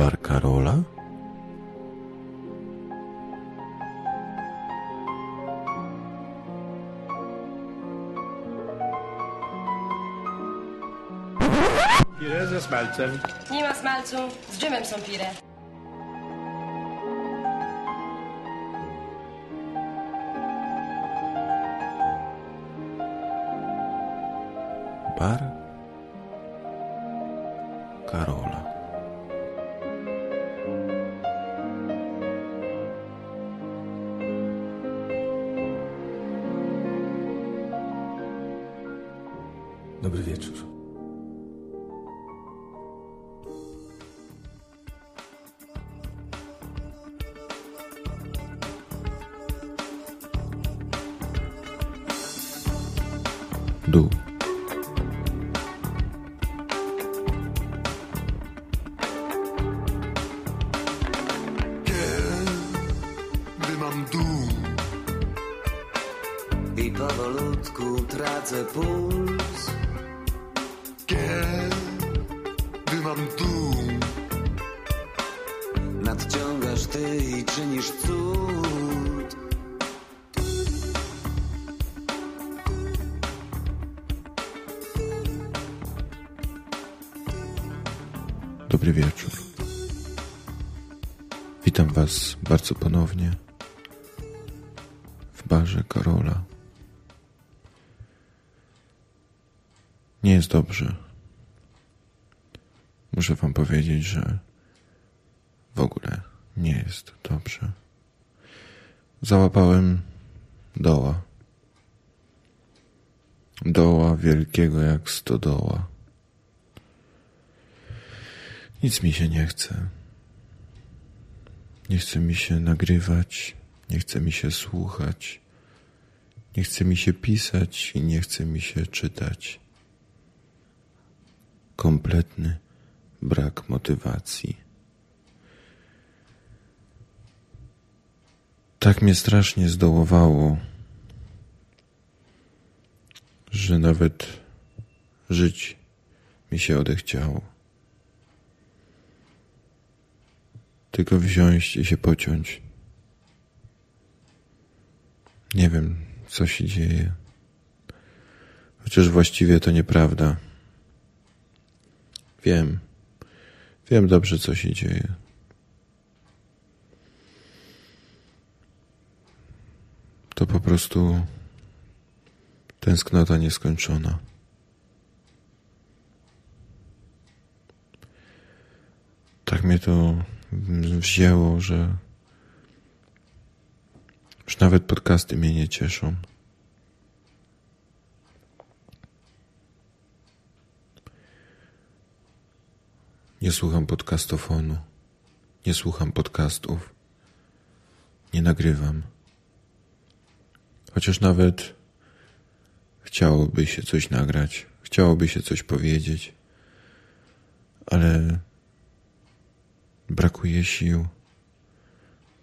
Bar Karola? Pire ze smalcem. Nie ma smalcu, z dżemem są pire. Bar Dobry wieczór. Dół. Kiedy mam dół, I powolutku tracę puls czynisz cud Dobry wieczór. Witam Was bardzo ponownie w barze Karola. Nie jest dobrze. Muszę Wam powiedzieć, że nie jest dobrze. Załapałem doła. Doła wielkiego jak stodoła. Nic mi się nie chce. Nie chce mi się nagrywać, nie chce mi się słuchać, nie chce mi się pisać i nie chce mi się czytać. Kompletny brak motywacji. Tak mnie strasznie zdołowało, że nawet żyć mi się odechciało. tylko wziąć i się pociąć. Nie wiem, co się dzieje. Chociaż właściwie to nieprawda. Wiem, wiem dobrze, co się dzieje. To po prostu tęsknota nieskończona. Tak mnie to wzięło, że już nawet podcasty mnie nie cieszą. Nie słucham podcastofonu, nie słucham podcastów, nie nagrywam. Chociaż nawet chciałoby się coś nagrać, chciałoby się coś powiedzieć, ale Brakuje sił,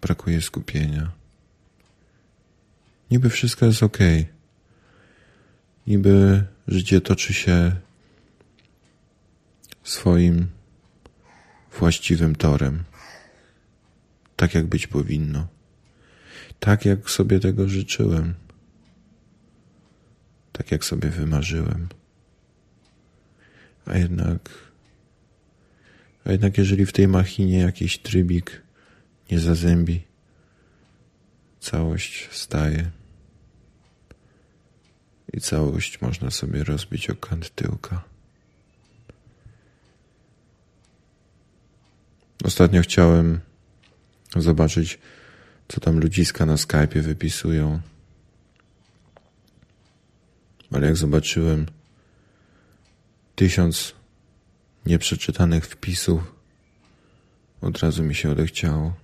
brakuje skupienia. Niby wszystko jest ok. Niby życie toczy się swoim właściwym torem. Tak jak być powinno. Tak jak sobie tego życzyłem. Tak jak sobie wymarzyłem. A jednak a jednak jeżeli w tej machinie jakiś trybik nie zazębi, całość staje. I całość można sobie rozbić o kant tyłka. Ostatnio chciałem zobaczyć, co tam ludziska na Skype'ie wypisują. Ale jak zobaczyłem tysiąc nieprzeczytanych wpisów, od razu mi się odechciało.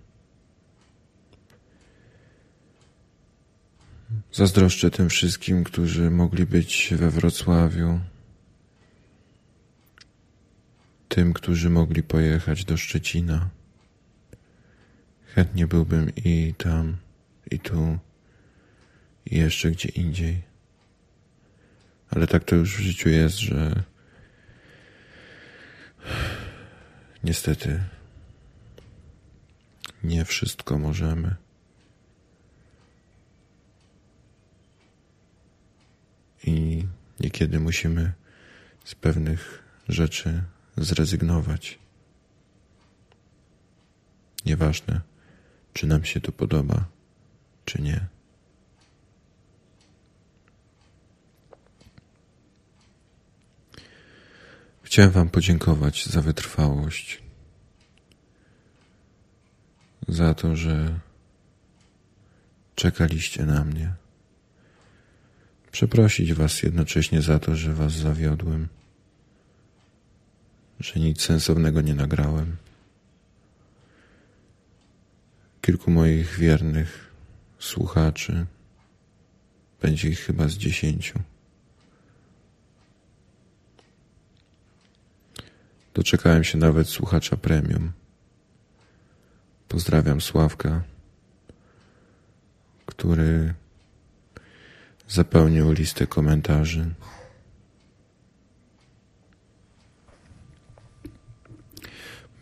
Zazdroszczę tym wszystkim, którzy mogli być we Wrocławiu, tym, którzy mogli pojechać do Szczecina. Chętnie byłbym i tam, i tu, i jeszcze gdzie indziej. Ale tak to już w życiu jest, że Niestety nie wszystko możemy. I niekiedy musimy z pewnych rzeczy zrezygnować. Nieważne, czy nam się to podoba, czy nie. Chciałem Wam podziękować za wytrwałość, za to, że czekaliście na mnie. Przeprosić Was jednocześnie za to, że Was zawiodłem, że nic sensownego nie nagrałem. Kilku moich wiernych słuchaczy, będzie ich chyba z dziesięciu. Doczekałem się nawet słuchacza premium. Pozdrawiam Sławka, który zapełnił listę komentarzy.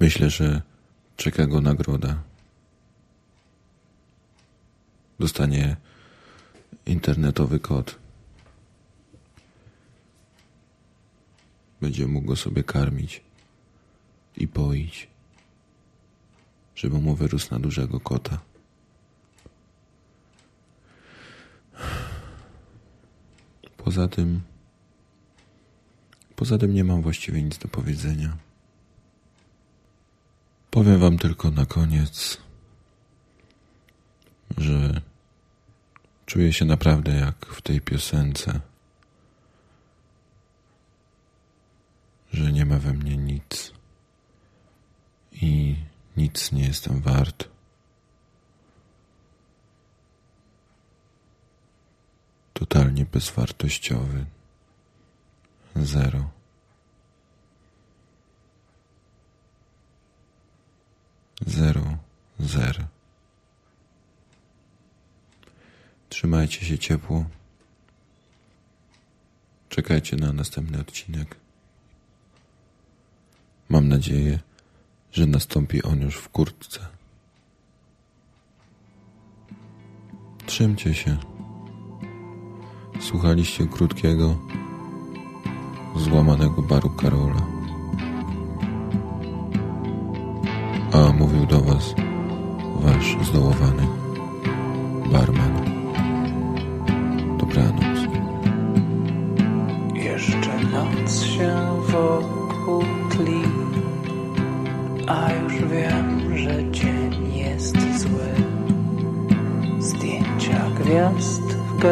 Myślę, że czeka go nagroda. Dostanie internetowy kod. Będzie mógł go sobie karmić i poić, żeby mu wyrósł na dużego kota. Poza tym, poza tym nie mam właściwie nic do powiedzenia. Powiem wam tylko na koniec, że czuję się naprawdę jak w tej piosence, że nie ma we mnie nic i nic nie jestem wart. Totalnie bezwartościowy. Zero. Zero, zero. Trzymajcie się ciepło. Czekajcie na następny odcinek. Mam nadzieję, że nastąpi on już wkrótce. Trzymcie się. Słuchaliście krótkiego, złamanego baru Karola. A mówił do Was Wasz zdołowany barman.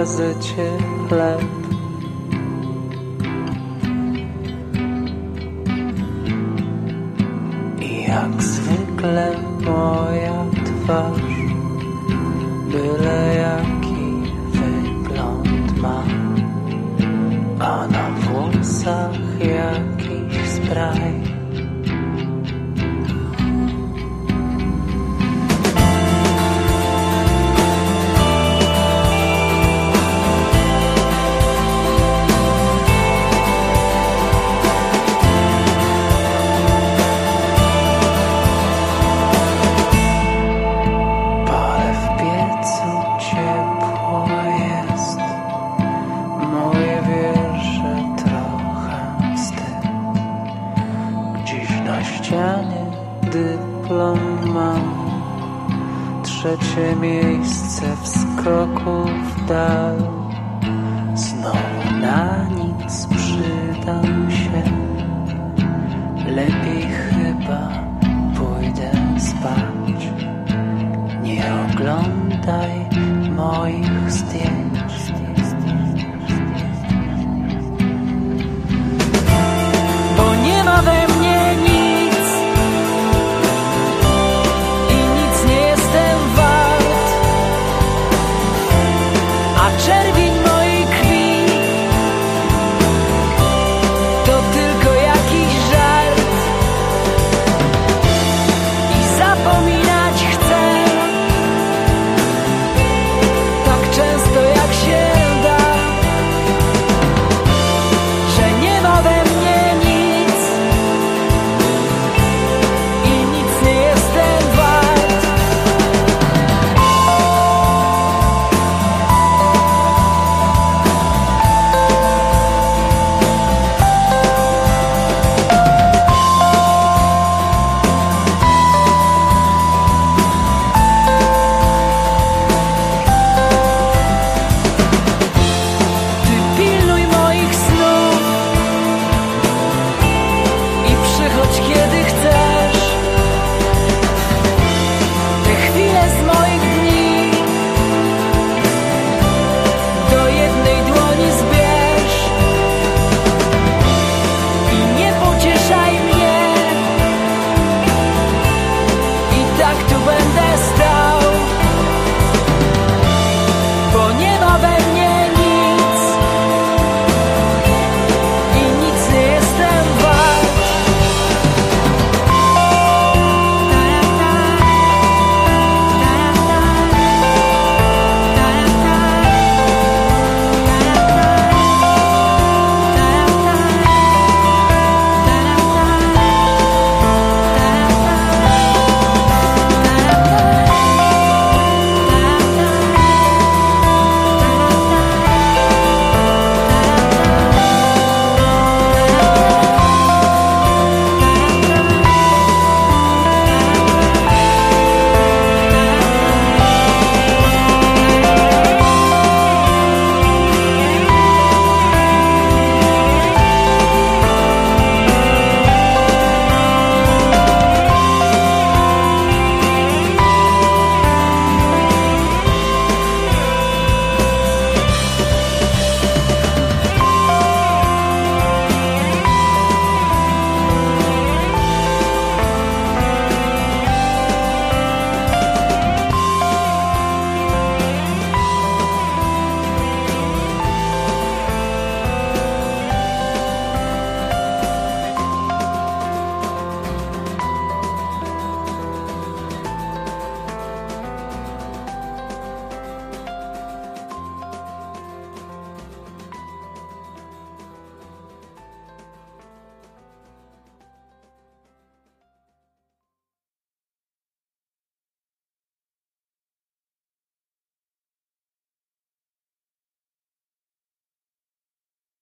Gazecie chleb. I jak zwykle moja twarz, byle jaki wygląd ma. A na włosach jakiś spraj Trzecie miejsce w skoku w dal. Znowu na nic przydam się. Lepiej chyba pójdę spać. Nie oglądaj moich zdjęć.